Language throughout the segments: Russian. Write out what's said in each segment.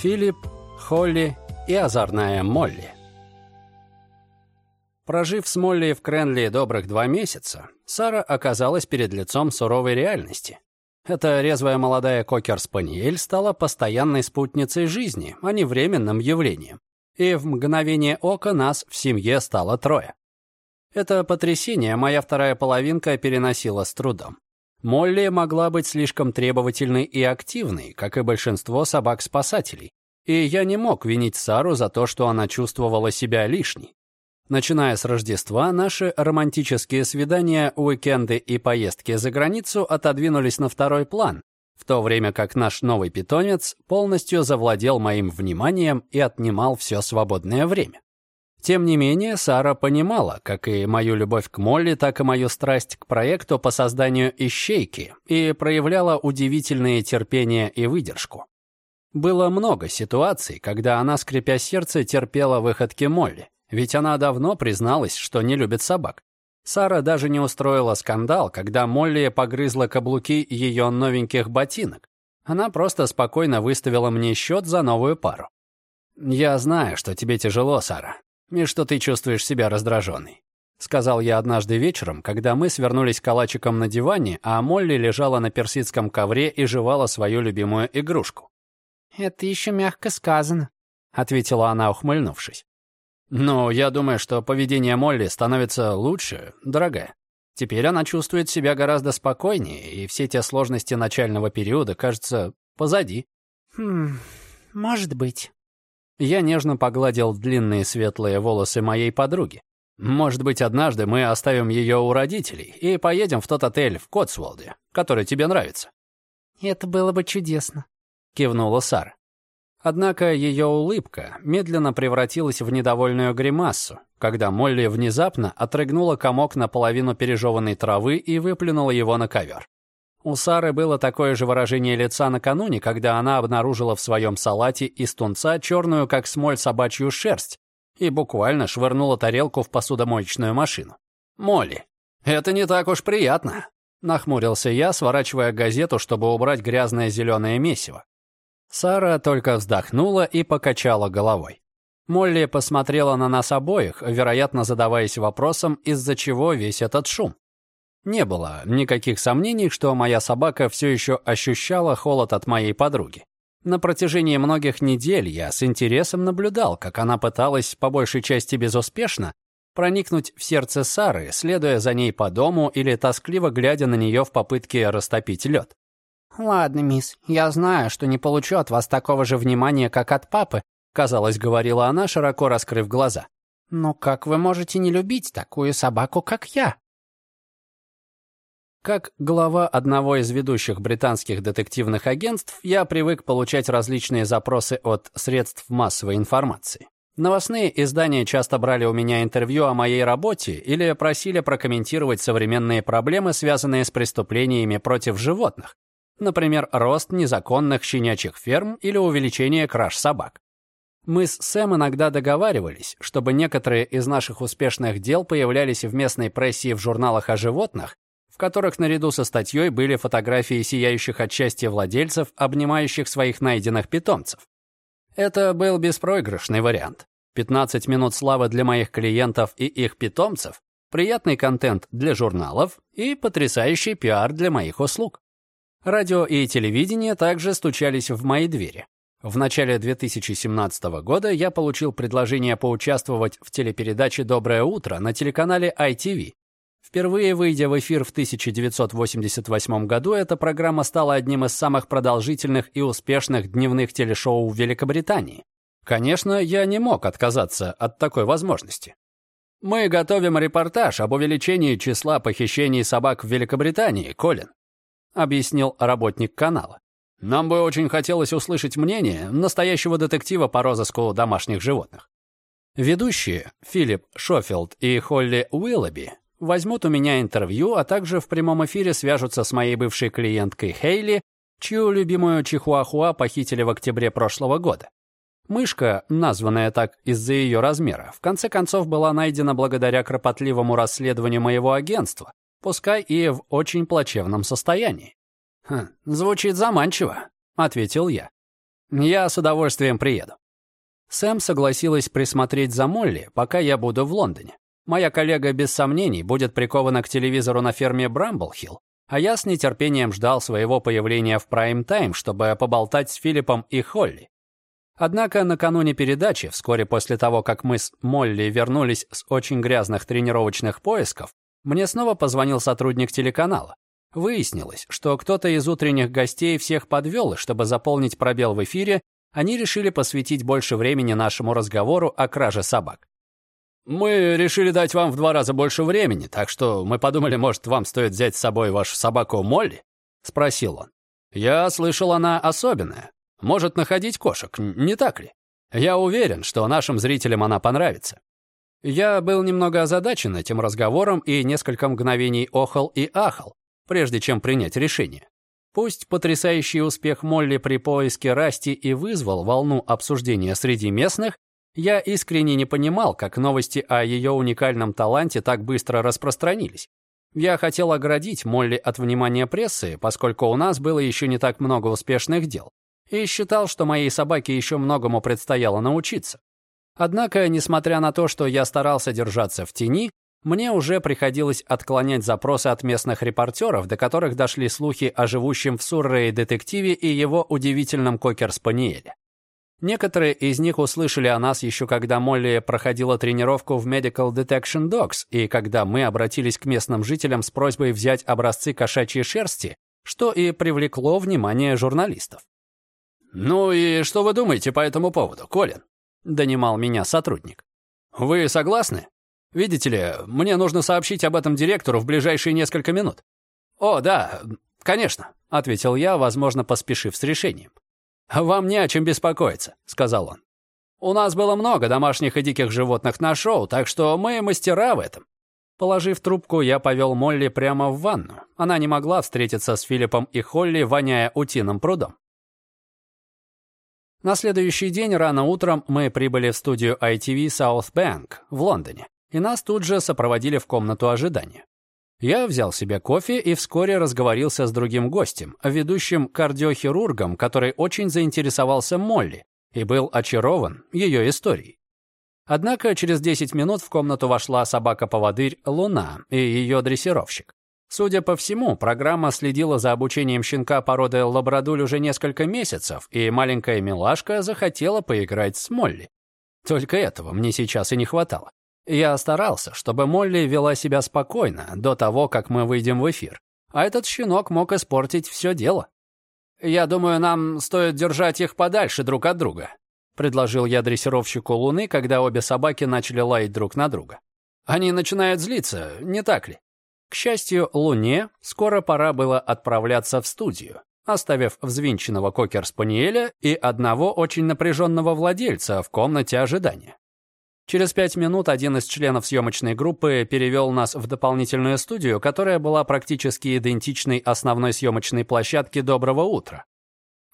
Филипп, Холли и озорная Молли. Прожив с Молли в Кренли добрых два месяца, Сара оказалась перед лицом суровой реальности. Эта резвая молодая кокер-спаниель стала постоянной спутницей жизни, а не временным явлением. И в мгновение ока нас в семье стало трое. Это потрясение моя вторая половинка переносила с трудом. Молли могла быть слишком требовательной и активной, как и большинство собак-спасателей, и я не мог винить Сару за то, что она чувствовала себя лишней. Начиная с Рождества, наши романтические свидания, уикенды и поездки за границу отодвинулись на второй план, в то время как наш новый питомец полностью завладел моим вниманием и отнимал все свободное время. Тем не менее, Сара понимала, как и мою любовь к Молли, так и мою страсть к проекту по созданию ищейки и проявляла удивительное терпение и выдержку. Было много ситуаций, когда она, скрипя сердце, терпела выходки Молли. Ведь она давно призналась, что не любит собак. Сара даже не устроила скандал, когда Молли погрызла каблуки ее новеньких ботинок. Она просто спокойно выставила мне счет за новую пару. «Я знаю, что тебе тяжело, Сара, и что ты чувствуешь себя раздраженной», сказал я однажды вечером, когда мы свернулись калачиком на диване, а Молли лежала на персидском ковре и жевала свою любимую игрушку. «Это еще мягко сказано», — ответила она, ухмыльнувшись. Но я думаю, что поведение Молли становится лучше, дорогая. Теперь она чувствует себя гораздо спокойнее, и все те сложности начального периода, кажется, позади. Хм, может быть. Я нежно погладил длинные светлые волосы моей подруги. Может быть, однажды мы оставим ее у родителей и поедем в тот отель в Котсволде, который тебе нравится. Это было бы чудесно, кивнула Сара. Однако ее улыбка медленно превратилась в недовольную гримасу, когда Молли внезапно отрыгнула комок наполовину пережеванной травы и выплюнула его на ковер. У Сары было такое же выражение лица накануне, когда она обнаружила в своем салате из тунца черную, как смоль, собачью шерсть и буквально швырнула тарелку в посудомоечную машину. «Молли, это не так уж приятно», — нахмурился я, сворачивая газету, чтобы убрать грязное зеленое месиво. Сара только вздохнула и покачала головой. Молли посмотрела на нас обоих, вероятно, задаваясь вопросом, из-за чего весь этот шум. Не было никаких сомнений, что моя собака все еще ощущала холод от моей подруги. На протяжении многих недель я с интересом наблюдал, как она пыталась, по большей части безуспешно, проникнуть в сердце Сары, следуя за ней по дому или тоскливо глядя на нее в попытке растопить лед. «Ладно, мисс, я знаю, что не получу от вас такого же внимания, как от папы», казалось, говорила она, широко раскрыв глаза. «Но как вы можете не любить такую собаку, как я?» Как глава одного из ведущих британских детективных агентств, я привык получать различные запросы от средств массовой информации. Новостные издания часто брали у меня интервью о моей работе или просили прокомментировать современные проблемы, связанные с преступлениями против животных, Например, рост незаконных щенячьих ферм или увеличение краж собак. Мы с Сэм иногда договаривались, чтобы некоторые из наших успешных дел появлялись в местной прессе и в журналах о животных, которых наряду со статьей были фотографии сияющих от счастья владельцев, обнимающих своих найденных питомцев. Это был беспроигрышный вариант. 15 минут славы для моих клиентов и их питомцев, приятный контент для журналов и потрясающий пиар для моих услуг. Радио и телевидение также стучались в мои двери. В начале 2017 года я получил предложение поучаствовать в телепередаче «Доброе утро» на телеканале ITV. Впервые выйдя в эфир в 1988 году, эта программа стала одним из самых продолжительных и успешных дневных телешоу в Великобритании. Конечно, я не мог отказаться от такой возможности. Мы готовим репортаж об увеличении числа похищений собак в Великобритании, Колин объяснил работник канала. Нам бы очень хотелось услышать мнение настоящего детектива по розыску домашних животных. Ведущие Филипп Шофилд и Холли Уиллоби возьмут у меня интервью, а также в прямом эфире свяжутся с моей бывшей клиенткой Хейли, чью любимую чихуахуа похитили в октябре прошлого года. Мышка, названная так из-за ее размера, в конце концов была найдена благодаря кропотливому расследованию моего агентства, пускай и в очень плачевном состоянии. «Хм, звучит заманчиво», — ответил я. Я с удовольствием приеду». Сэм согласилась присмотреть за Молли, пока я буду в Лондоне. Моя коллега, без сомнений, будет прикована к телевизору на ферме Брамблхилл, а я с нетерпением ждал своего появления в прайм-тайм, чтобы поболтать с Филиппом и Холли. Однако накануне передачи, вскоре после того, как мы с Молли вернулись с очень грязных тренировочных поисков, мне снова позвонил сотрудник телеканала. Выяснилось, что кто-то из утренних гостей всех подвел, и чтобы заполнить пробел в эфире, они решили посвятить больше времени нашему разговору о краже собак. «Мы решили дать вам в два раза больше времени, так что мы подумали, может, вам стоит взять с собой вашу собаку Молли?» — спросил он. «Я слышал, она особенная. Может находить кошек, не так ли? Я уверен, что нашим зрителям она понравится». Я был немного озадачен этим разговором и несколько мгновений охал и ахал, прежде чем принять решение. Пусть потрясающий успех Молли при поиске Расти и вызвал волну обсуждения среди местных, я искренне не понимал, как новости о ее уникальном таланте так быстро распространились. Я хотел оградить Молли от внимания прессы, поскольку у нас было еще не так много успешных дел, и считал, что моей собаке еще многому предстояло научиться. Однако, несмотря на то, что я старался держаться в тени, мне уже приходилось отклонять запросы от местных репортеров, до которых дошли слухи о живущем в Суррее детективе и его удивительном кокер-спаниеле. Некоторые из них услышали о нас еще когда Молли проходила тренировку в Medical Detection Dogs и когда мы обратились к местным жителям с просьбой взять образцы кошачьей шерсти, что и привлекло внимание журналистов. «Ну и что вы думаете по этому поводу, Колин?» — донимал меня сотрудник. «Вы согласны? Видите ли, мне нужно сообщить об этом директору в ближайшие несколько минут». «О, да, конечно», — ответил я, возможно, поспешив с решением. «Вам не о чем беспокоиться», — сказал он. «У нас было много домашних и диких животных на шоу, так что мы мастера в этом». Положив трубку, я повел Молли прямо в ванну. Она не могла встретиться с Филиппом и Холли, воняя утиным прудом. На следующий день рано утром мы прибыли в студию ITV South Bank в Лондоне, и нас тут же сопроводили в комнату ожидания. Я взял себе кофе и вскоре разговорился с другим гостем, ведущим кардиохирургом, который очень заинтересовался Молли и был очарован ее историей. Однако через 10 минут в комнату вошла собака-поводырь Луна и ее дрессировщик. Судя по всему, программа следила за обучением щенка породы лабрадуль уже несколько месяцев, и маленькая милашка захотела поиграть с Молли. Только этого мне сейчас и не хватало. Я старался, чтобы Молли вела себя спокойно до того, как мы выйдем в эфир. А этот щенок мог испортить все дело. «Я думаю, нам стоит держать их подальше друг от друга», предложил я дрессировщику Луны, когда обе собаки начали лаять друг на друга. «Они начинают злиться, не так ли?» К счастью, Луне скоро пора было отправляться в студию, оставив взвинченного кокер-спаниеля и одного очень напряженного владельца в комнате ожидания. Через пять минут один из членов съемочной группы перевел нас в дополнительную студию, которая была практически идентичной основной съемочной площадке «Доброго утра».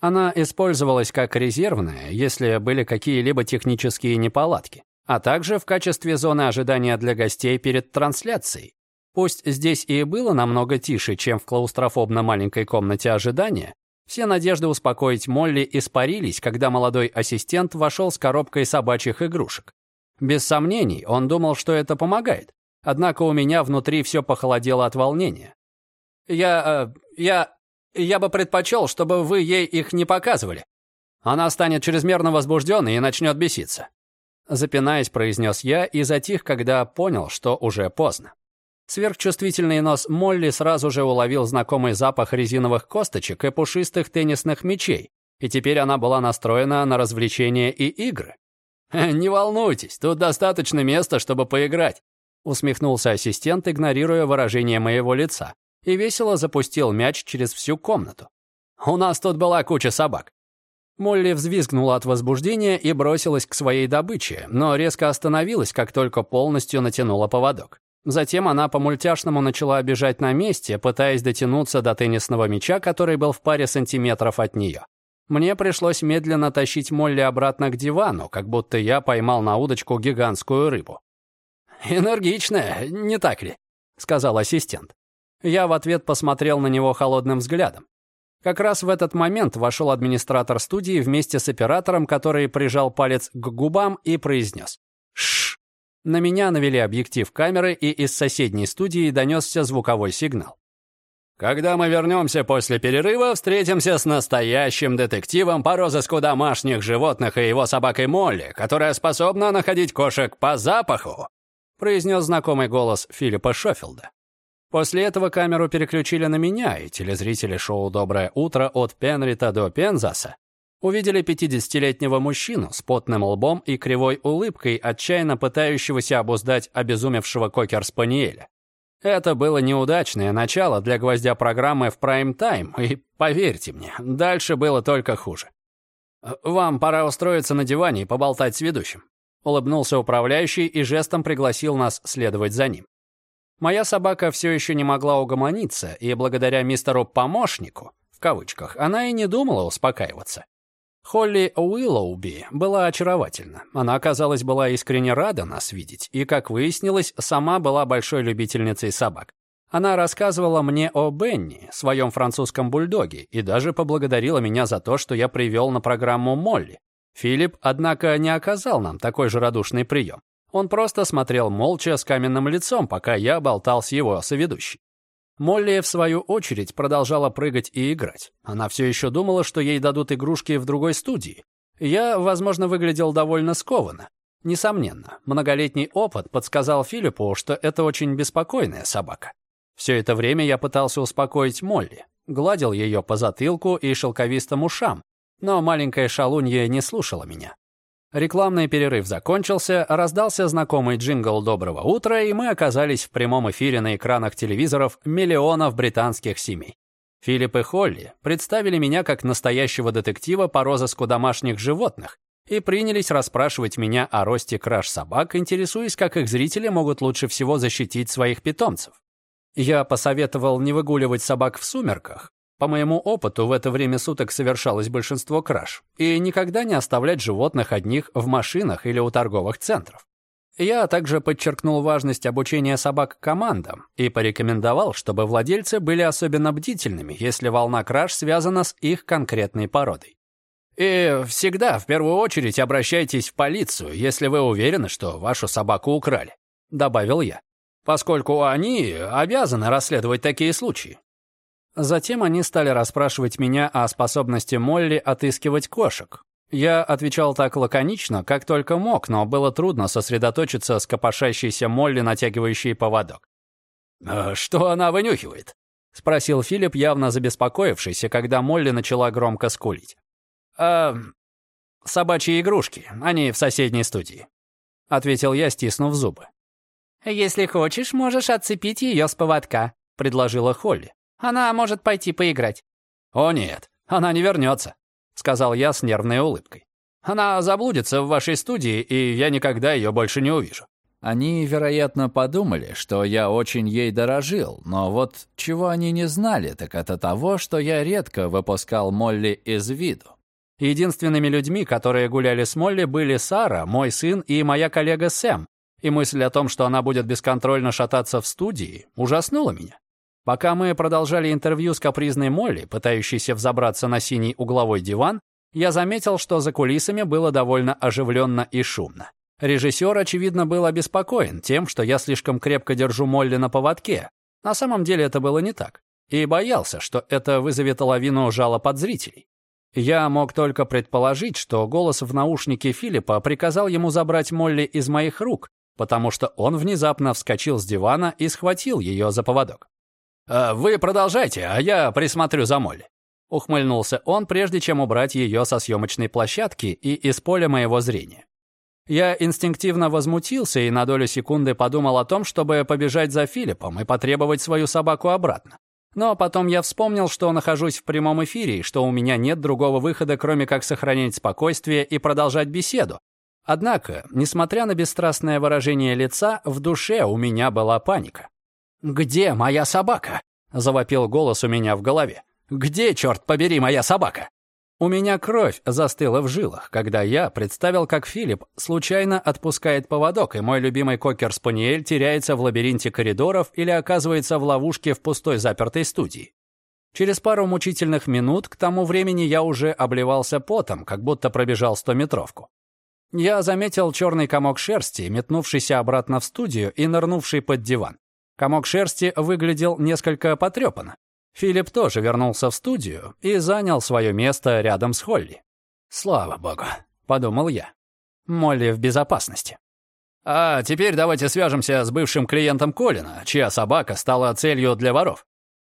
Она использовалась как резервная, если были какие-либо технические неполадки, а также в качестве зоны ожидания для гостей перед трансляцией. Пусть здесь и было намного тише, чем в клаустрофобно маленькой комнате ожидания, все надежды успокоить Молли испарились, когда молодой ассистент вошел с коробкой собачьих игрушек. Без сомнений, он думал, что это помогает. Однако у меня внутри все похолодело от волнения. «Я... Э, я... я бы предпочел, чтобы вы ей их не показывали. Она станет чрезмерно возбужденной и начнет беситься». Запинаясь, произнес я и затих, когда понял, что уже поздно. Сверхчувствительный нос Молли сразу же уловил знакомый запах резиновых косточек и пушистых теннисных мячей, и теперь она была настроена на развлечения и игры. «Не волнуйтесь, тут достаточно места, чтобы поиграть», усмехнулся ассистент, игнорируя выражение моего лица, и весело запустил мяч через всю комнату. «У нас тут была куча собак». Молли взвизгнула от возбуждения и бросилась к своей добыче, но резко остановилась, как только полностью натянула поводок. Затем она по-мультяшному начала бежать на месте, пытаясь дотянуться до теннисного мяча, который был в паре сантиметров от нее. Мне пришлось медленно тащить Молли обратно к дивану, как будто я поймал на удочку гигантскую рыбу. «Энергичная, не так ли?» — сказал ассистент. Я в ответ посмотрел на него холодным взглядом. Как раз в этот момент вошел администратор студии вместе с оператором, который прижал палец к губам и произнес «Шш». На меня навели объектив камеры, и из соседней студии донесся звуковой сигнал. Когда мы вернемся после перерыва, встретимся с настоящим детективом по розыску домашних животных и его собакой Молли, которая способна находить кошек по запаху», произнес знакомый голос Филиппа Шофилда. После этого камеру переключили на меня, и телезрители шоу «Доброе утро» от Пенрита до Пензаса увидели 50-летнего мужчину с потным лбом и кривой улыбкой, отчаянно пытающегося обуздать обезумевшего кокер-спаниеля. Это было неудачное начало для гвоздя программы в прайм-тайм, и, поверьте мне, дальше было только хуже. «Вам пора устроиться на диване и поболтать с ведущим», улыбнулся управляющий и жестом пригласил нас следовать за ним. Моя собака все еще не могла угомониться, и благодаря мистеру «помощнику», в кавычках, она и не думала успокаиваться. Холли Уиллоуби была очаровательна. Она, казалось, была искренне рада нас видеть, и, как выяснилось, сама была большой любительницей собак. Она рассказывала мне о Бенни, своем французском бульдоге, и даже поблагодарила меня за то, что я привел на программу Молли. Филипп, однако, не оказал нам такой же радушный прием. Он просто смотрел молча с каменным лицом, пока я болтал с его соведущей. Молли, в свою очередь, продолжала прыгать и играть. Она все еще думала, что ей дадут игрушки в другой студии. Я, возможно, выглядел довольно скованно. Несомненно, многолетний опыт подсказал Филиппу, что это очень беспокойная собака. Все это время я пытался успокоить Молли, гладил ее по затылку и шелковистым ушам, но маленькая шалунья не слушала меня. Рекламный перерыв закончился, раздался знакомый джингл «Доброго утра», и мы оказались в прямом эфире на экранах телевизоров миллионов британских семей. Филипп и Холли представили меня как настоящего детектива по розыску домашних животных и принялись расспрашивать меня о росте краш собак, интересуясь, как их зрители могут лучше всего защитить своих питомцев. Я посоветовал не выгуливать собак в сумерках, по моему опыту, в это время суток совершалось большинство краж. И никогда не оставлять животных одних в машинах или у торговых центров. Я также подчеркнул важность обучения собак командам и порекомендовал, чтобы владельцы были особенно бдительными, если волна краж связана с их конкретной породой. И всегда, в первую очередь, обращайтесь в полицию, если вы уверены, что вашу собаку украли», — добавил я, поскольку они обязаны расследовать такие случаи. Затем они стали расспрашивать меня о способности Молли отыскивать кошек. Я отвечал так лаконично, как только мог, но было трудно сосредоточиться с копошащейся Молли, натягивающей поводок. «Э, «Что она вынюхивает?» — спросил Филипп, явно забеспокоившийся, когда Молли начала громко скулить. «Э, собачьи игрушки, они в соседней студии», — ответил я, стиснув зубы. «Если хочешь, можешь отцепить ее с поводка», — предложила Холли. Она может пойти поиграть». «О нет, она не вернется», — сказал я с нервной улыбкой. «Она заблудится в вашей студии, и я никогда ее больше не увижу». Они, вероятно, подумали, что я очень ей дорожил, но вот чего они не знали, так это того, что я редко выпускал Молли из виду. Единственными людьми, которые гуляли с Молли, были Сара, мой сын и моя коллега Сэм, и мысль о том, что она будет бесконтрольно шататься в студии, ужаснула меня. Пока мы продолжали интервью с капризной Молли, пытающейся взобраться на синий угловой диван, я заметил, что за кулисами было довольно оживленно и шумно. Режиссер, очевидно, был обеспокоен тем, что я слишком крепко держу Молли на поводке. На самом деле это было не так. И боялся, что это вызовет лавину жалоб от зрителей. Я мог только предположить, что голос в наушнике Филиппа приказал ему забрать Молли из моих рук, потому что он внезапно вскочил с дивана и схватил ее за поводок. «А «Вы продолжайте, а я присмотрю за Молли». Ухмыльнулся он, прежде чем убрать ее со съемочной площадки и из поля моего зрения. Я инстинктивно возмутился и на долю секунды подумал о том, чтобы побежать за Филиппом и потребовать свою собаку обратно. Но потом я вспомнил, что нахожусь в прямом эфире и что у меня нет другого выхода, кроме как сохранять спокойствие и продолжать беседу. Однако, несмотря на бесстрастное выражение лица, в душе у меня была паника. «Где моя собака?» — завопил голос у меня в голове. «Где, черт побери, моя собака?» У меня кровь застыла в жилах, когда я представил, как Филипп случайно отпускает поводок, и мой любимый кокер-спаниель теряется в лабиринте коридоров или оказывается в ловушке в пустой запертой студии. Через пару мучительных минут к тому времени я уже обливался потом, как будто пробежал стометровку. Я заметил черный комок шерсти, метнувшийся обратно в студию и нырнувший под диван. Комок шерсти выглядел несколько потрепанно. Филипп тоже вернулся в студию и занял свое место рядом с Холли. «Слава богу», — подумал я. Молли в безопасности. «А теперь давайте свяжемся с бывшим клиентом Колина, чья собака стала целью для воров»,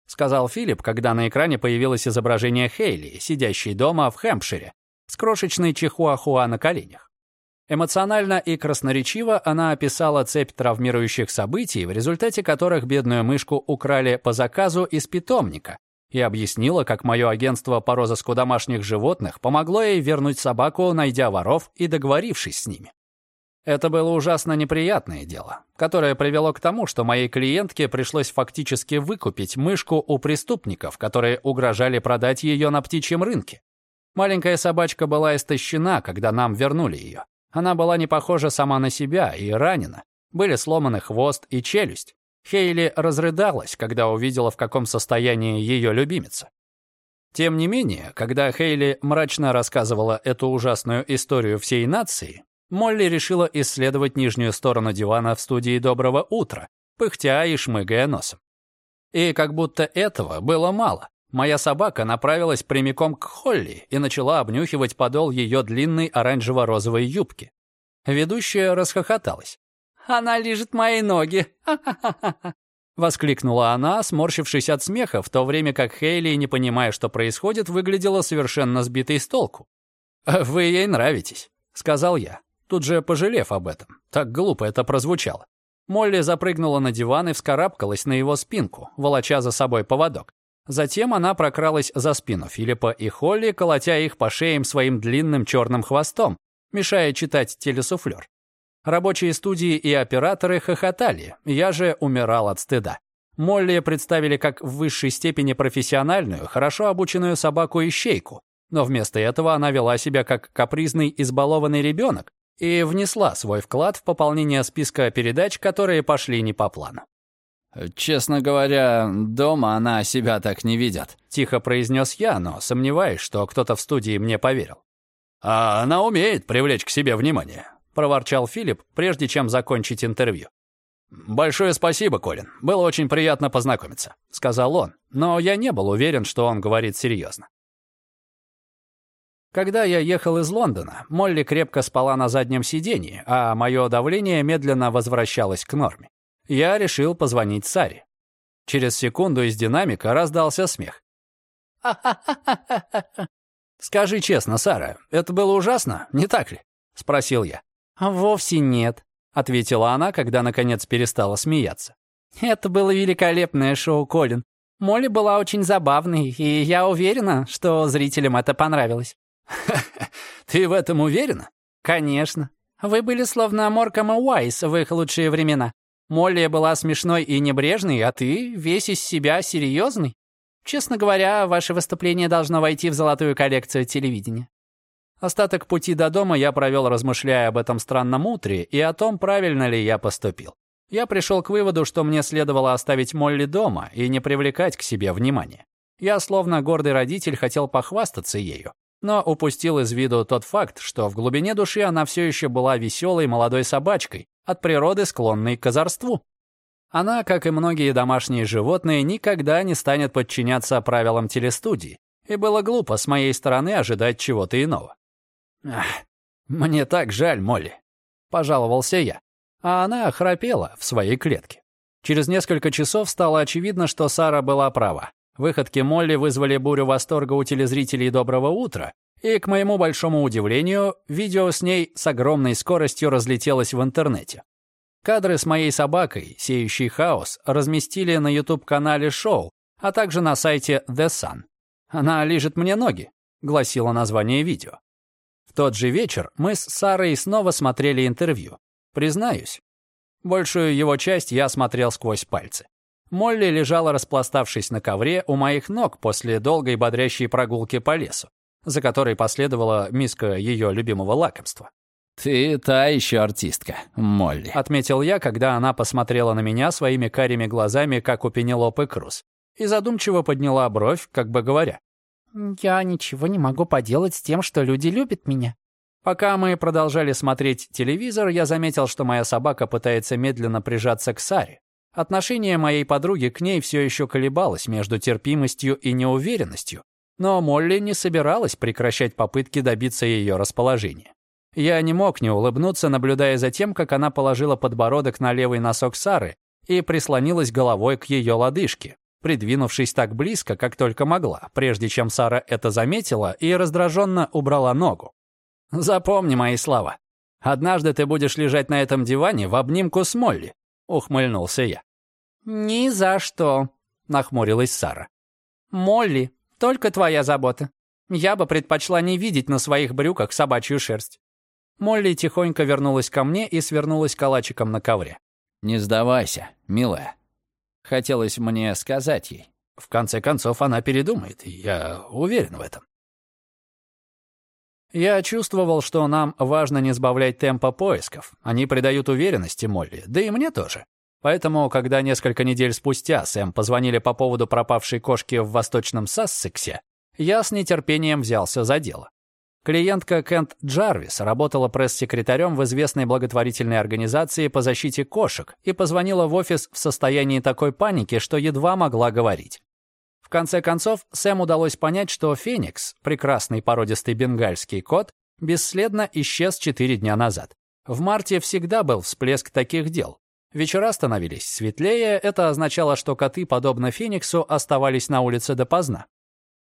сказал Филипп, когда на экране появилось изображение Хейли, сидящей дома в Хэмпшире, с крошечной чихуахуа на коленях. Эмоционально и красноречиво она описала цепь травмирующих событий, в результате которых бедную мышку украли по заказу из питомника, и объяснила, как мое агентство по розыску домашних животных помогло ей вернуть собаку, найдя воров и договорившись с ними. Это было ужасно неприятное дело, которое привело к тому, что моей клиентке пришлось фактически выкупить мышку у преступников, которые угрожали продать ее на птичьем рынке. Маленькая собачка была истощена, когда нам вернули ее. Она была не похожа сама на себя и ранена. Были сломаны хвост и челюсть. Хейли разрыдалась, когда увидела, в каком состоянии ее любимица. Тем не менее, когда Хейли мрачно рассказывала эту ужасную историю всей нации, Молли решила исследовать нижнюю сторону дивана в студии «Доброго утра», пыхтя и шмыгая носом. И как будто этого было мало. Моя собака направилась прямиком к Холли и начала обнюхивать подол ее длинной оранжево-розовой юбки. Ведущая расхохоталась. «Она лижет мои ноги! Воскликнула она, сморщившись от смеха, в то время как Хейли, не понимая, что происходит, выглядела совершенно сбитой с толку. «Вы ей нравитесь», — сказал я, тут же пожалев об этом. Так глупо это прозвучало. Молли запрыгнула на диван и вскарабкалась на его спинку, волоча за собой поводок. Затем она прокралась за спину Филиппа и Холли, колотя их по шеям своим длинным черным хвостом, мешая читать телесуфлер. Рабочие студии и операторы хохотали, я же умирал от стыда. Молли представили как в высшей степени профессиональную, хорошо обученную собаку-ищейку, но вместо этого она вела себя как капризный избалованный ребенок и внесла свой вклад в пополнение списка передач, которые пошли не по плану. «Честно говоря, дома она себя так не видит», — тихо произнес я, но сомневаюсь, что кто-то в студии мне поверил. «А она умеет привлечь к себе внимание», — проворчал Филипп, прежде чем закончить интервью. «Большое спасибо, Колин. Было очень приятно познакомиться», — сказал он, но я не был уверен, что он говорит серьезно. Когда я ехал из Лондона, Молли крепко спала на заднем сиденье, а мое давление медленно возвращалось к норме я решил позвонить Саре. Через секунду из динамика раздался смех. «Скажи честно, Сара, это было ужасно, не так ли?» — спросил я. «Вовсе нет», — ответила она, когда наконец перестала смеяться. «Это было великолепное шоу, Колин. Молли была очень забавной, и я уверена, что зрителям это понравилось». «Ты в этом уверена?» «Конечно. Вы были словно Морком и Уайс в их лучшие времена. Молли была смешной и небрежной, а ты весь из себя серьезный. Честно говоря, ваше выступление должно войти в золотую коллекцию телевидения. Остаток пути до дома я провел, размышляя об этом странном утре и о том, правильно ли я поступил. Я пришел к выводу, что мне следовало оставить Молли дома и не привлекать к себе внимания. Я, словно гордый родитель, хотел похвастаться ею, но упустил из виду тот факт, что в глубине души она все еще была веселой молодой собачкой, от природы склонной к озорству. Она, как и многие домашние животные, никогда не станет подчиняться правилам телестудии, и было глупо с моей стороны ожидать чего-то иного. «Ах, мне так жаль, Молли», — пожаловался я, а она храпела в своей клетке. Через несколько часов стало очевидно, что Сара была права. Выходки Молли вызвали бурю восторга у телезрителей «Доброго утра», и, к моему большому удивлению, видео с ней с огромной скоростью разлетелось в интернете. Кадры с моей собакой, сеющей хаос, разместили на YouTube-канале шоу, а также на сайте The Sun. «Она лижет мне ноги», — гласило название видео. В тот же вечер мы с Сарой снова смотрели интервью. Признаюсь, большую его часть я смотрел сквозь пальцы. Молли лежала, распластавшись на ковре у моих ног после долгой бодрящей прогулки по лесу за которой последовала миска ее любимого лакомства. «Ты та еще артистка, Молли», — отметил я, когда она посмотрела на меня своими карими глазами, как у Пенелопы Круз. и задумчиво подняла бровь, как бы говоря. «Я ничего не могу поделать с тем, что люди любят меня». Пока мы продолжали смотреть телевизор, я заметил, что моя собака пытается медленно прижаться к Саре. Отношение моей подруги к ней все еще колебалось между терпимостью и неуверенностью, но Молли не собиралась прекращать попытки добиться ее расположения. Я не мог не улыбнуться, наблюдая за тем, как она положила подбородок на левый носок Сары и прислонилась головой к ее лодыжке, придвинувшись так близко, как только могла, прежде чем Сара это заметила и раздраженно убрала ногу. «Запомни мои слова. Однажды ты будешь лежать на этом диване в обнимку с Молли», — ухмыльнулся я. «Ни за что», — нахмурилась Сара. «Молли, только твоя забота. Я бы предпочла не видеть на своих брюках собачью шерсть». Молли тихонько вернулась ко мне и свернулась калачиком на ковре. «Не сдавайся, милая». Хотелось мне сказать ей. В конце концов, она передумает, я уверен в этом. Я чувствовал, что нам важно не сбавлять темпа поисков. Они придают уверенности Молли, да и мне тоже. Поэтому, когда несколько недель спустя Сэм позвонили по поводу пропавшей кошки в восточном Сассексе, я с нетерпением взялся за дело. Клиентка Кент Джарвис работала пресс-секретарем в известной благотворительной организации по защите кошек и позвонила в офис в состоянии такой паники, что едва могла говорить. В конце концов, Сэм удалось понять, что Феникс, прекрасный породистый бенгальский кот, бесследно исчез четыре дня назад. В марте всегда был всплеск таких дел. Вечера становились светлее, это означало, что коты, подобно Фениксу, оставались на улице допоздна.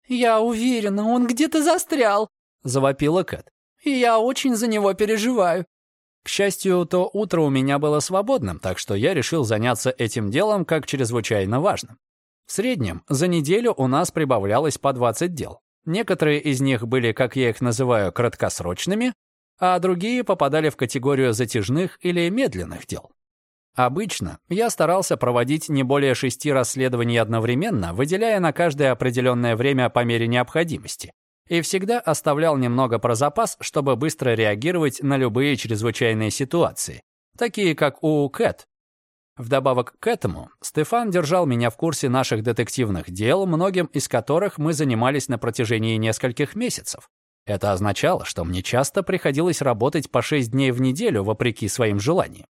«Я уверена, он где-то застрял», — завопила Кэт. «И я очень за него переживаю». К счастью, то утро у меня было свободным, так что я решил заняться этим делом как чрезвычайно важным. В среднем за неделю у нас прибавлялось по 20 дел. Некоторые из них были, как я их называю, краткосрочными, а другие попадали в категорию затяжных или медленных дел. Обычно я старался проводить не более шести расследований одновременно, выделяя на каждое определенное время по мере необходимости и всегда оставлял немного про запас, чтобы быстро реагировать на любые чрезвычайные ситуации, такие как у Кэт. Вдобавок к этому, Стефан держал меня в курсе наших детективных дел, многим из которых мы занимались на протяжении нескольких месяцев. Это означало, что мне часто приходилось работать по 6 дней в неделю, вопреки своим желаниям.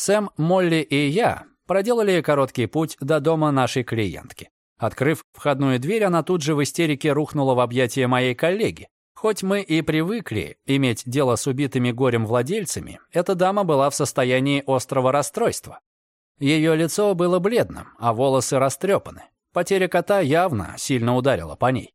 Сэм, Молли и я проделали короткий путь до дома нашей клиентки. Открыв входную дверь, она тут же в истерике рухнула в объятия моей коллеги. Хоть мы и привыкли иметь дело с убитыми горем владельцами, эта дама была в состоянии острого расстройства. Ее лицо было бледным, а волосы растрепаны. Потеря кота явно сильно ударила по ней.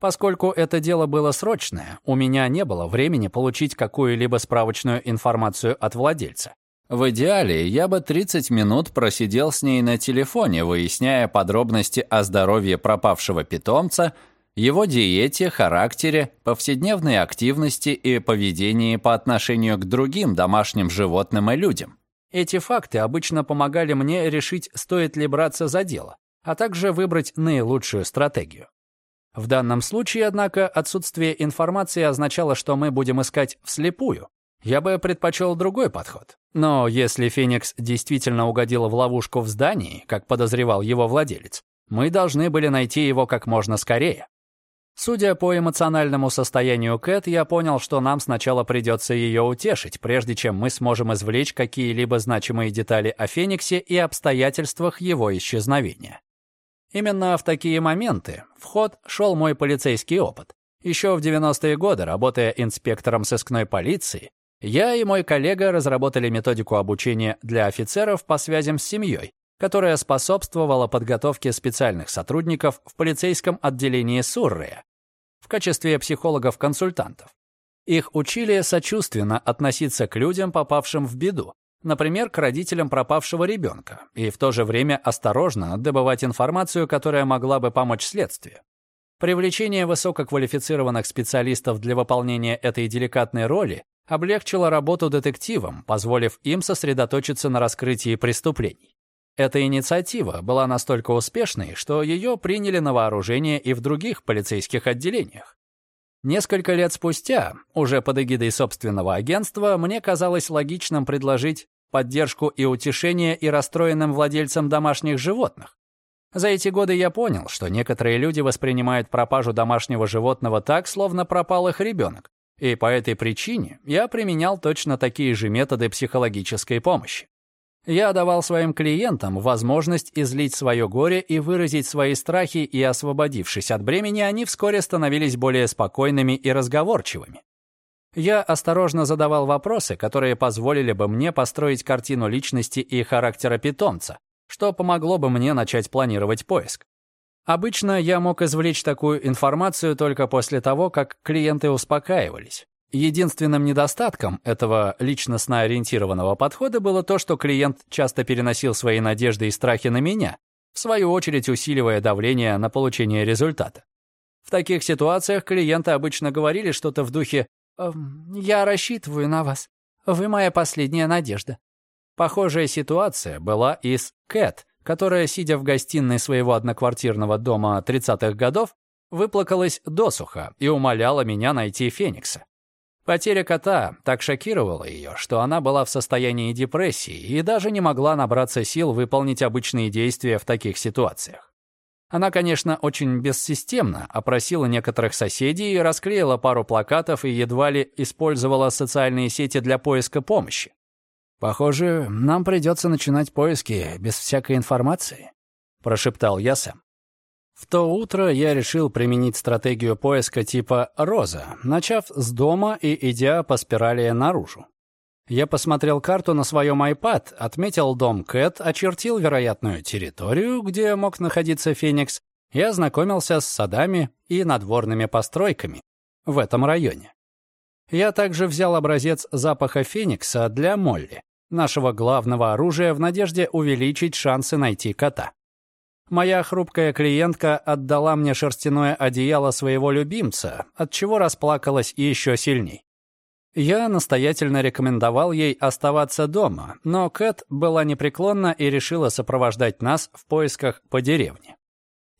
Поскольку это дело было срочное, у меня не было времени получить какую-либо справочную информацию от владельца. В идеале я бы 30 минут просидел с ней на телефоне, выясняя подробности о здоровье пропавшего питомца, его диете, характере, повседневной активности и поведении по отношению к другим домашним животным и людям. Эти факты обычно помогали мне решить, стоит ли браться за дело, а также выбрать наилучшую стратегию. В данном случае, однако, отсутствие информации означало, что мы будем искать вслепую, я бы предпочел другой подход. Но если Феникс действительно угодил в ловушку в здании, как подозревал его владелец, мы должны были найти его как можно скорее. Судя по эмоциональному состоянию Кэт, я понял, что нам сначала придется ее утешить, прежде чем мы сможем извлечь какие-либо значимые детали о Фениксе и обстоятельствах его исчезновения. Именно в такие моменты в ход шел мой полицейский опыт. Еще в 90-е годы, работая инспектором сыскной полиции, я и мой коллега разработали методику обучения для офицеров по связям с семьей, которая способствовала подготовке специальных сотрудников в полицейском отделении Суррея в качестве психологов-консультантов. Их учили сочувственно относиться к людям, попавшим в беду, например, к родителям пропавшего ребенка, и в то же время осторожно добывать информацию, которая могла бы помочь следствию. Привлечение высококвалифицированных специалистов для выполнения этой деликатной роли облегчило работу детективам, позволив им сосредоточиться на раскрытии преступлений. Эта инициатива была настолько успешной, что ее приняли на вооружение и в других полицейских отделениях. Несколько лет спустя, уже под эгидой собственного агентства, мне казалось логичным предложить поддержку и утешение и расстроенным владельцам домашних животных. За эти годы я понял, что некоторые люди воспринимают пропажу домашнего животного так, словно пропал их ребенок. И по этой причине я применял точно такие же методы психологической помощи. Я давал своим клиентам возможность излить свое горе и выразить свои страхи, и, освободившись от бремени, они вскоре становились более спокойными и разговорчивыми. Я осторожно задавал вопросы, которые позволили бы мне построить картину личности и характера питомца, что помогло бы мне начать планировать поиск. Обычно я мог извлечь такую информацию только после того, как клиенты успокаивались. Единственным недостатком этого личностно ориентированного подхода было то, что клиент часто переносил свои надежды и страхи на меня, в свою очередь усиливая давление на получение результата. В таких ситуациях клиенты обычно говорили что-то в духе «Эм, «Я рассчитываю на вас. Вы моя последняя надежда». Похожая ситуация была и с Кэт, которая, сидя в гостиной своего одноквартирного дома 30-х годов, выплакалась досуха и умоляла меня найти Феникса. Потеря кота так шокировала ее, что она была в состоянии депрессии и даже не могла набраться сил выполнить обычные действия в таких ситуациях. Она, конечно, очень бессистемно опросила некоторых соседей и расклеила пару плакатов и едва ли использовала социальные сети для поиска помощи. «Похоже, нам придется начинать поиски без всякой информации», — прошептал я сам. В то утро я решил применить стратегию поиска типа «Роза», начав с дома и идя по спирали наружу. Я посмотрел карту на своем iPad, отметил дом Кэт, очертил вероятную территорию, где мог находиться Феникс, и ознакомился с садами и надворными постройками в этом районе. Я также взял образец запаха Феникса для Молли, нашего главного оружия, в надежде увеличить шансы найти кота. Моя хрупкая клиентка отдала мне шерстяное одеяло своего любимца, от чего расплакалась еще сильней. Я настоятельно рекомендовал ей оставаться дома, но Кэт была непреклонна и решила сопровождать нас в поисках по деревне.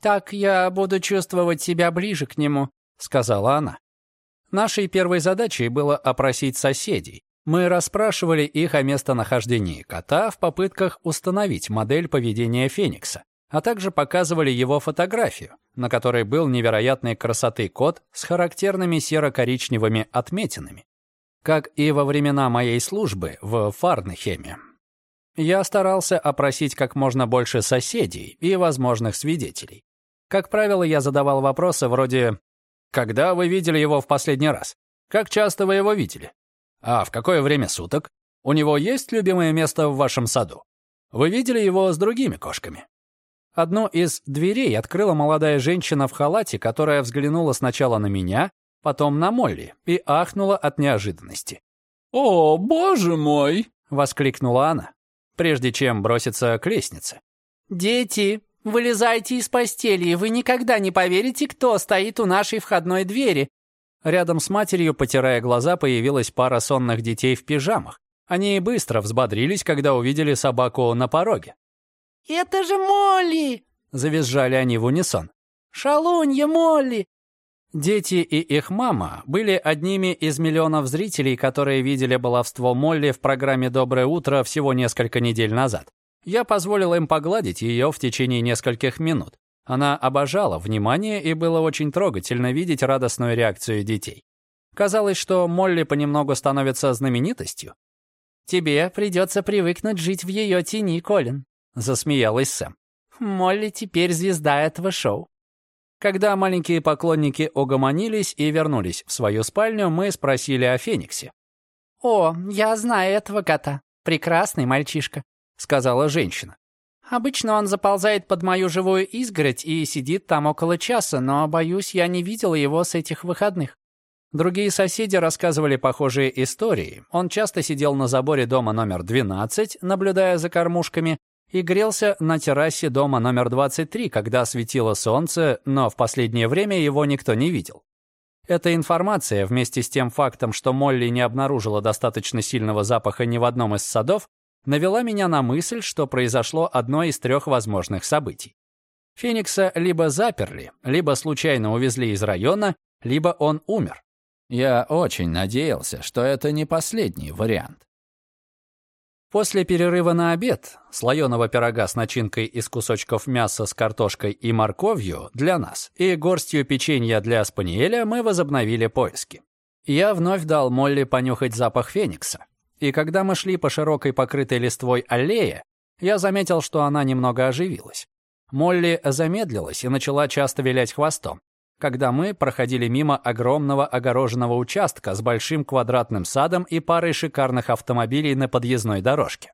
«Так я буду чувствовать себя ближе к нему», — сказала она. Нашей первой задачей было опросить соседей. Мы расспрашивали их о местонахождении кота в попытках установить модель поведения Феникса а также показывали его фотографию, на которой был невероятной красоты кот с характерными серо-коричневыми отметинами. Как и во времена моей службы в Фарнхеме. Я старался опросить как можно больше соседей и возможных свидетелей. Как правило, я задавал вопросы вроде «Когда вы видели его в последний раз? Как часто вы его видели? А в какое время суток? У него есть любимое место в вашем саду? Вы видели его с другими кошками? Одну из дверей открыла молодая женщина в халате, которая взглянула сначала на меня, потом на Молли и ахнула от неожиданности. «О, боже мой!» — воскликнула она, прежде чем броситься к лестнице. «Дети, вылезайте из постели, вы никогда не поверите, кто стоит у нашей входной двери». Рядом с матерью, потирая глаза, появилась пара сонных детей в пижамах. Они быстро взбодрились, когда увидели собаку на пороге. «Это же Молли!» — завизжали они в унисон. «Шалунья Молли!» Дети и их мама были одними из миллионов зрителей, которые видели баловство Молли в программе «Доброе утро» всего несколько недель назад. Я позволил им погладить ее в течение нескольких минут. Она обожала внимание, и было очень трогательно видеть радостную реакцию детей. Казалось, что Молли понемногу становится знаменитостью. «Тебе придется привыкнуть жить в ее тени, Колин», — засмеялась Сэм. «Молли теперь звезда этого шоу». Когда маленькие поклонники угомонились и вернулись в свою спальню, мы спросили о Фениксе. «О, я знаю этого кота. Прекрасный мальчишка», — сказала женщина. «Обычно он заползает под мою живую изгородь и сидит там около часа, но, боюсь, я не видела его с этих выходных». Другие соседи рассказывали похожие истории. Он часто сидел на заборе дома номер 12, наблюдая за кормушками, и грелся на террасе дома номер 23, когда светило солнце, но в последнее время его никто не видел. Эта информация, вместе с тем фактом, что Молли не обнаружила достаточно сильного запаха ни в одном из садов, навела меня на мысль, что произошло одно из трех возможных событий. Феникса либо заперли, либо случайно увезли из района, либо он умер. Я очень надеялся, что это не последний вариант. После перерыва на обед, слоеного пирога с начинкой из кусочков мяса с картошкой и морковью для нас и горстью печенья для спаниеля, мы возобновили поиски. Я вновь дал Молли понюхать запах феникса. И когда мы шли по широкой покрытой листвой аллее, я заметил, что она немного оживилась. Молли замедлилась и начала часто вилять хвостом, когда мы проходили мимо огромного огороженного участка с большим квадратным садом и парой шикарных автомобилей на подъездной дорожке.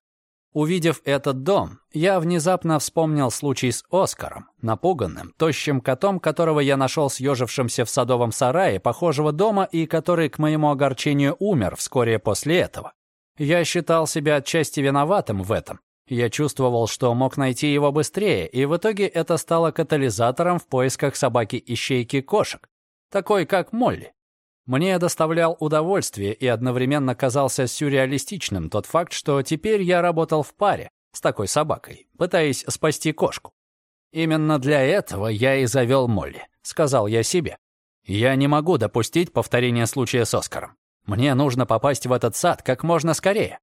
Увидев этот дом, я внезапно вспомнил случай с Оскаром, напуганным, тощим котом, которого я нашел съежившимся в садовом сарае похожего дома и который, к моему огорчению, умер вскоре после этого. Я считал себя отчасти виноватым в этом, я чувствовал, что мог найти его быстрее, и в итоге это стало катализатором в поисках собаки-ищейки кошек, такой как Молли. Мне доставлял удовольствие и одновременно казался сюрреалистичным тот факт, что теперь я работал в паре с такой собакой, пытаясь спасти кошку. Именно для этого я и завел Молли, сказал я себе. Я не могу допустить повторения случая с Оскаром. Мне нужно попасть в этот сад как можно скорее.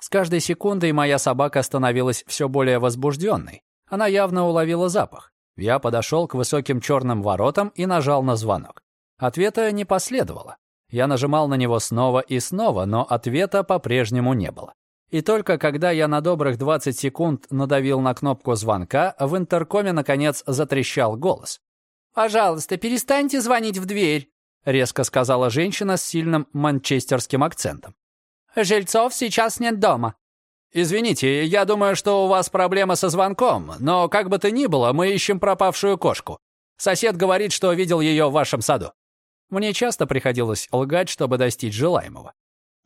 С каждой секундой моя собака становилась все более возбужденной. Она явно уловила запах. Я подошел к высоким черным воротам и нажал на звонок. Ответа не последовало. Я нажимал на него снова и снова, но ответа по-прежнему не было. И только когда я на добрых 20 секунд надавил на кнопку звонка, в интеркоме, наконец, затрещал голос. «Пожалуйста, перестаньте звонить в дверь», — резко сказала женщина с сильным манчестерским акцентом. Жильцов сейчас нет дома». «Извините, я думаю, что у вас проблема со звонком, но как бы то ни было, мы ищем пропавшую кошку. Сосед говорит, что видел ее в вашем саду». Мне часто приходилось лгать, чтобы достичь желаемого.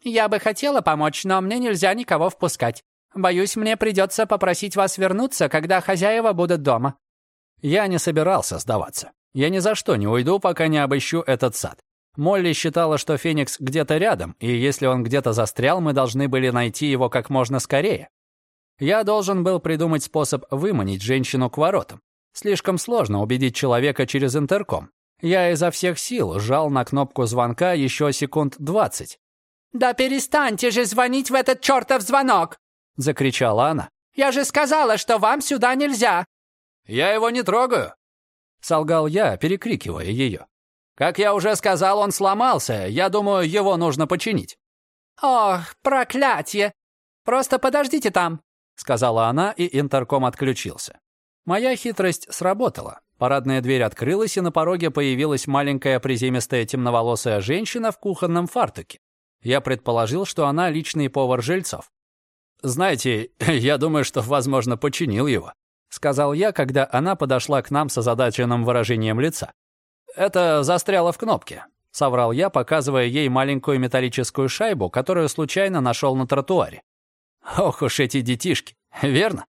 «Я бы хотела помочь, но мне нельзя никого впускать. Боюсь, мне придется попросить вас вернуться, когда хозяева будут дома». Я не собирался сдаваться. Я ни за что не уйду, пока не обыщу этот сад. Молли считала, что Феникс где-то рядом, и если он где-то застрял, мы должны были найти его как можно скорее. Я должен был придумать способ выманить женщину к воротам. Слишком сложно убедить человека через интерком. Я изо всех сил сжал на кнопку звонка еще секунд двадцать. «Да перестаньте же звонить в этот чертов звонок!» — закричала она. «Я же сказала, что вам сюда нельзя!» «Я его не трогаю!» — солгал я, перекрикивая ее. Как я уже сказал, он сломался. Я думаю, его нужно починить». «Ох, проклятие! Просто подождите там», — сказала она, и интерком отключился. Моя хитрость сработала. Парадная дверь открылась, и на пороге появилась маленькая приземистая темноволосая женщина в кухонном фартуке. Я предположил, что она личный повар жильцов. «Знаете, я думаю, что, возможно, починил его», — сказал я, когда она подошла к нам с озадаченным выражением лица. «Это застряло в кнопке», — соврал я, показывая ей маленькую металлическую шайбу, которую случайно нашел на тротуаре. «Ох уж эти детишки, верно?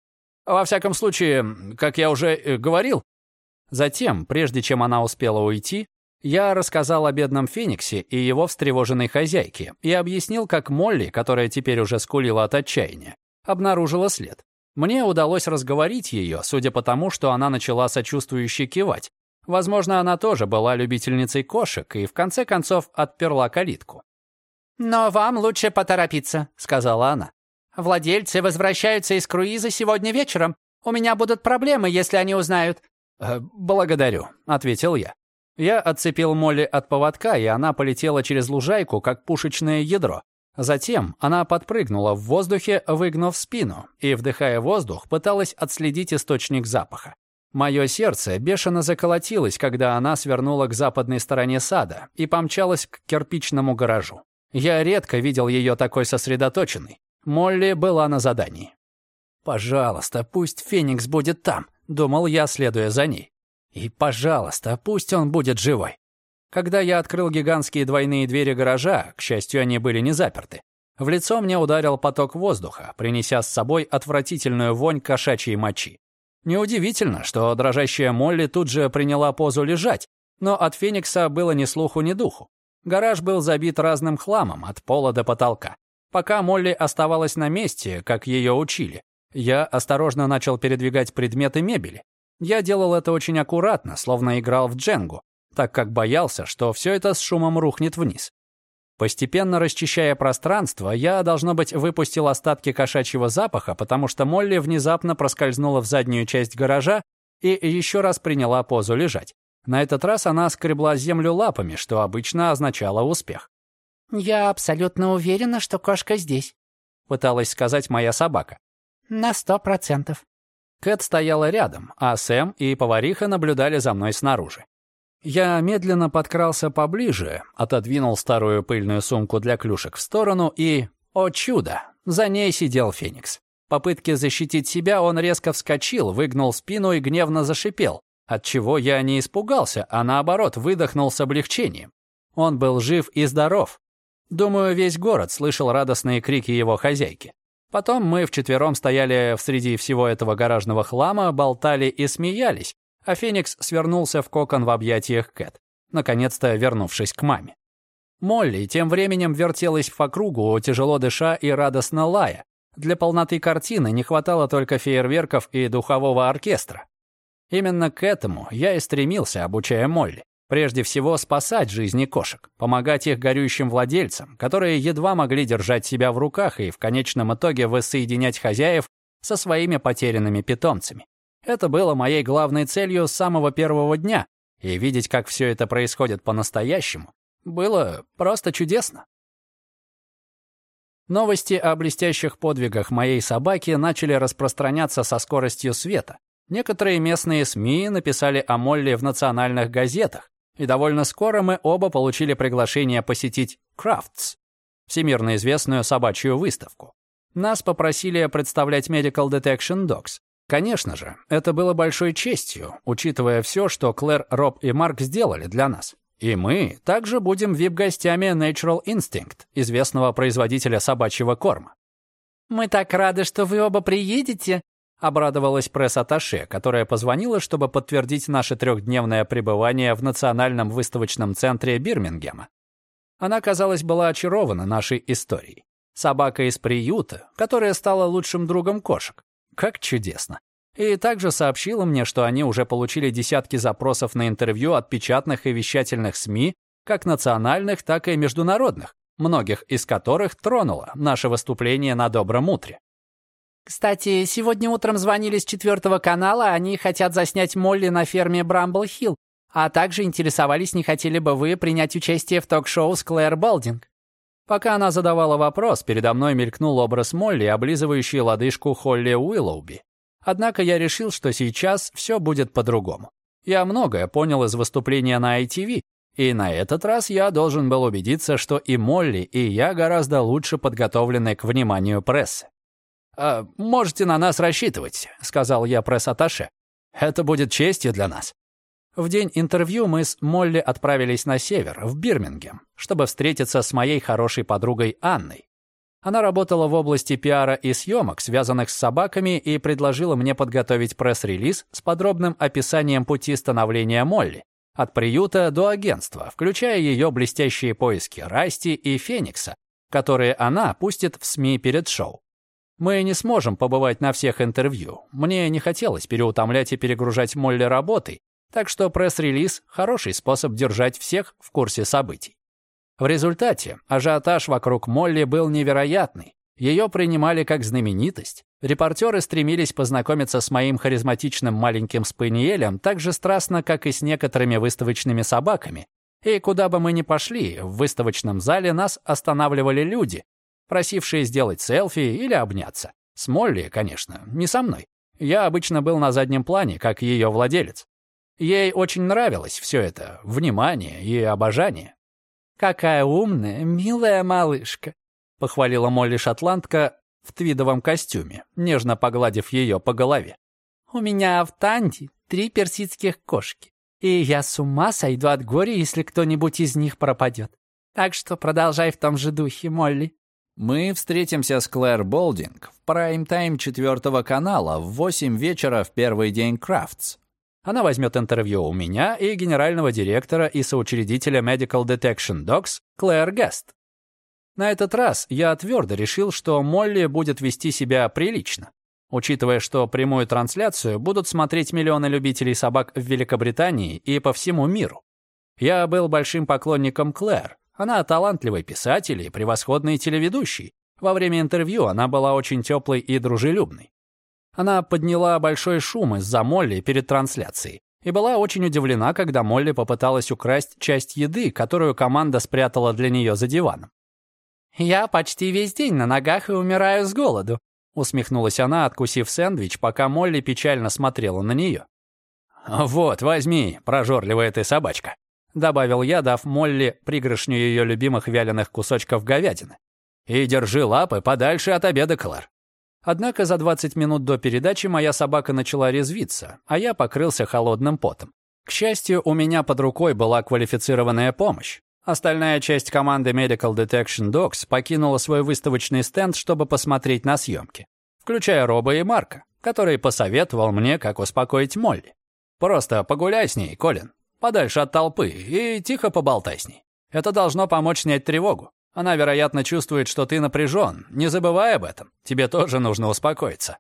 Во всяком случае, как я уже э, говорил». Затем, прежде чем она успела уйти, я рассказал о бедном Фениксе и его встревоженной хозяйке и объяснил, как Молли, которая теперь уже скулила от отчаяния, обнаружила след. Мне удалось разговорить ее, судя по тому, что она начала сочувствующе кивать, Возможно, она тоже была любительницей кошек и в конце концов отперла калитку. «Но вам лучше поторопиться», — сказала она. «Владельцы возвращаются из круиза сегодня вечером. У меня будут проблемы, если они узнают». «Э, «Благодарю», — ответил я. Я отцепил Молли от поводка, и она полетела через лужайку, как пушечное ядро. Затем она подпрыгнула в воздухе, выгнув спину, и, вдыхая воздух, пыталась отследить источник запаха. Мое сердце бешено заколотилось, когда она свернула к западной стороне сада и помчалась к кирпичному гаражу. Я редко видел ее такой сосредоточенной. Молли была на задании. «Пожалуйста, пусть Феникс будет там», — думал я, следуя за ней. «И, пожалуйста, пусть он будет живой». Когда я открыл гигантские двойные двери гаража, к счастью, они были не заперты, в лицо мне ударил поток воздуха, принеся с собой отвратительную вонь кошачьей мочи. Неудивительно, что дрожащая Молли тут же приняла позу лежать, но от Феникса было ни слуху, ни духу. Гараж был забит разным хламом от пола до потолка. Пока Молли оставалась на месте, как ее учили, я осторожно начал передвигать предметы мебели. Я делал это очень аккуратно, словно играл в дженгу, так как боялся, что все это с шумом рухнет вниз. Постепенно расчищая пространство, я, должно быть, выпустил остатки кошачьего запаха, потому что Молли внезапно проскользнула в заднюю часть гаража и еще раз приняла позу лежать. На этот раз она скребла землю лапами, что обычно означало успех. «Я абсолютно уверена, что кошка здесь», — пыталась сказать моя собака. «На сто процентов». Кэт стояла рядом, а Сэм и повариха наблюдали за мной снаружи. Я медленно подкрался поближе, отодвинул старую пыльную сумку для клюшек в сторону и... О чудо! За ней сидел Феникс. В попытке защитить себя он резко вскочил, выгнул спину и гневно зашипел, отчего я не испугался, а наоборот выдохнул с облегчением. Он был жив и здоров. Думаю, весь город слышал радостные крики его хозяйки. Потом мы вчетвером стояли среди всего этого гаражного хлама, болтали и смеялись, а Феникс свернулся в кокон в объятиях Кэт, наконец-то вернувшись к маме. Молли тем временем вертелась по кругу, тяжело дыша и радостно лая. Для полноты картины не хватало только фейерверков и духового оркестра. Именно к этому я и стремился, обучая Молли. Прежде всего, спасать жизни кошек, помогать их горюющим владельцам, которые едва могли держать себя в руках и в конечном итоге воссоединять хозяев со своими потерянными питомцами. Это было моей главной целью с самого первого дня, и видеть, как все это происходит по-настоящему, было просто чудесно. Новости о блестящих подвигах моей собаки начали распространяться со скоростью света. Некоторые местные СМИ написали о Молли в национальных газетах, и довольно скоро мы оба получили приглашение посетить Крафтс, всемирно известную собачью выставку. Нас попросили представлять Medical Detection Dogs, Конечно же, это было большой честью, учитывая все, что Клэр, Роб и Марк сделали для нас. И мы также будем вип-гостями Natural Instinct, известного производителя собачьего корма. «Мы так рады, что вы оба приедете», — обрадовалась пресс-атташе, которая позвонила, чтобы подтвердить наше трехдневное пребывание в Национальном выставочном центре Бирмингема. Она, казалось, была очарована нашей историей. Собака из приюта, которая стала лучшим другом кошек. Как чудесно. И также сообщила мне, что они уже получили десятки запросов на интервью от печатных и вещательных СМИ, как национальных, так и международных, многих из которых тронуло наше выступление на Добром утре. «Кстати, сегодня утром звонили с четвертого канала, они хотят заснять Молли на ферме Брамбл-Хилл, а также интересовались, не хотели бы вы принять участие в ток-шоу с Клэр Болдинг. Пока она задавала вопрос, передо мной мелькнул образ Молли, облизывающий лодыжку Холли Уиллоуби. Однако я решил, что сейчас все будет по-другому. Я многое понял из выступления на ITV, и на этот раз я должен был убедиться, что и Молли, и я гораздо лучше подготовлены к вниманию прессы. «А, «Можете на нас рассчитывать», — сказал я пресс-атташе. «Это будет честью для нас». В день интервью мы с Молли отправились на север, в Бирмингем, чтобы встретиться с моей хорошей подругой Анной. Она работала в области пиара и съемок, связанных с собаками, и предложила мне подготовить пресс-релиз с подробным описанием пути становления Молли, от приюта до агентства, включая ее блестящие поиски Расти и Феникса, которые она пустит в СМИ перед шоу. Мы не сможем побывать на всех интервью. Мне не хотелось переутомлять и перегружать Молли работой, так что пресс-релиз – хороший способ держать всех в курсе событий. В результате ажиотаж вокруг Молли был невероятный. Ее принимали как знаменитость. Репортеры стремились познакомиться с моим харизматичным маленьким спаниелем так же страстно, как и с некоторыми выставочными собаками. И куда бы мы ни пошли, в выставочном зале нас останавливали люди, просившие сделать селфи или обняться. С Молли, конечно, не со мной. Я обычно был на заднем плане, как ее владелец. Ей очень нравилось все это, внимание и обожание. «Какая умная, милая малышка», — похвалила Молли шотландка в твидовом костюме, нежно погладив ее по голове. «У меня в Танди три персидских кошки, и я с ума сойду от горя, если кто-нибудь из них пропадет. Так что продолжай в том же духе, Молли». Мы встретимся с Клэр Болдинг в прайм-тайм четвертого канала в 8 вечера в первый день Крафтс. Она возьмет интервью у меня и генерального директора и соучредителя Medical Detection Dogs Клэр Гест. На этот раз я твердо решил, что Молли будет вести себя прилично, учитывая, что прямую трансляцию будут смотреть миллионы любителей собак в Великобритании и по всему миру. Я был большим поклонником Клэр, Она талантливый писатель и превосходный телеведущий. Во время интервью она была очень теплой и дружелюбной. Она подняла большой шум из-за Молли перед трансляцией и была очень удивлена, когда Молли попыталась украсть часть еды, которую команда спрятала для нее за диваном. «Я почти весь день на ногах и умираю с голоду», усмехнулась она, откусив сэндвич, пока Молли печально смотрела на нее. «Вот, возьми, прожорливая ты собачка», добавил я, дав Молли пригоршню ее любимых вяленых кусочков говядины. «И держи лапы подальше от обеда, Клэр». Однако за 20 минут до передачи моя собака начала резвиться, а я покрылся холодным потом. К счастью, у меня под рукой была квалифицированная помощь. Остальная часть команды Medical Detection Dogs покинула свой выставочный стенд, чтобы посмотреть на съемки, включая Роба и Марка, который посоветовал мне, как успокоить Молли. «Просто погуляй с ней, Колин, подальше от толпы, и тихо поболтай с ней. Это должно помочь снять тревогу. Она, вероятно, чувствует, что ты напряжен. Не забывай об этом. Тебе тоже нужно успокоиться».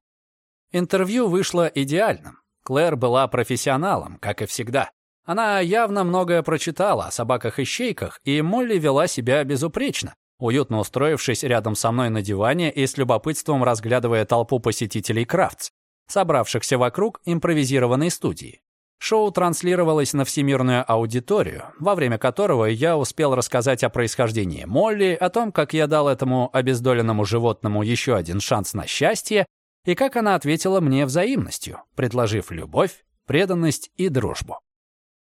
Интервью вышло идеальным. Клэр была профессионалом, как и всегда. Она явно многое прочитала о собаках-ищейках, и Молли вела себя безупречно, уютно устроившись рядом со мной на диване и с любопытством разглядывая толпу посетителей Крафтс, собравшихся вокруг импровизированной студии. Шоу транслировалось на всемирную аудиторию, во время которого я успел рассказать о происхождении Молли, о том, как я дал этому обездоленному животному еще один шанс на счастье, и как она ответила мне взаимностью, предложив любовь, преданность и дружбу.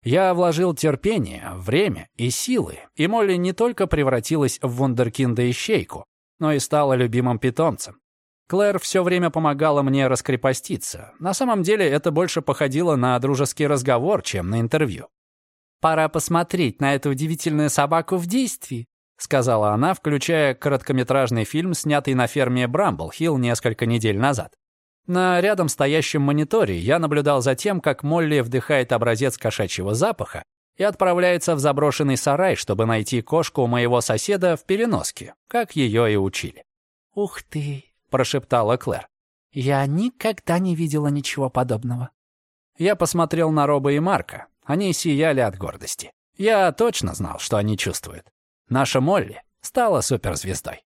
Я вложил терпение, время и силы, и Молли не только превратилась в вундеркинда-ищейку, но и стала любимым питомцем. Клэр все время помогала мне раскрепоститься. На самом деле это больше походило на дружеский разговор, чем на интервью. «Пора посмотреть на эту удивительную собаку в действии», сказала она, включая короткометражный фильм, снятый на ферме Брамблхилл несколько недель назад. На рядом стоящем мониторе я наблюдал за тем, как Молли вдыхает образец кошачьего запаха и отправляется в заброшенный сарай, чтобы найти кошку моего соседа в переноске, как ее и учили. «Ух ты!» — прошептала Клэр. «Я никогда не видела ничего подобного». Я посмотрел на Роба и Марка. Они сияли от гордости. Я точно знал, что они чувствуют. Наша Молли стала суперзвездой.